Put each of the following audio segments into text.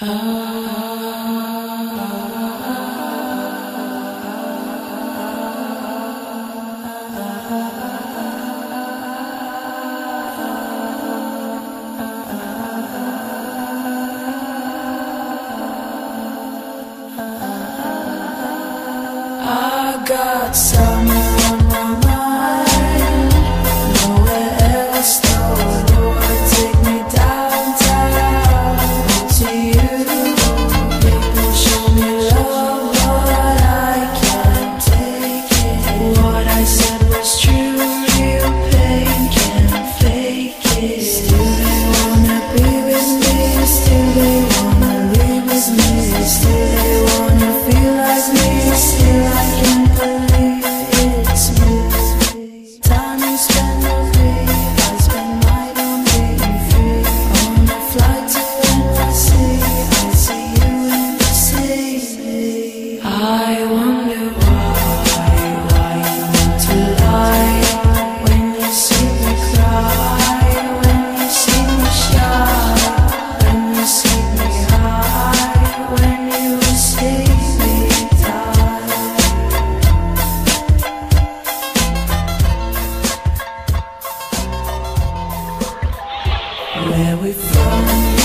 Got summer Where we from,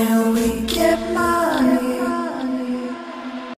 and we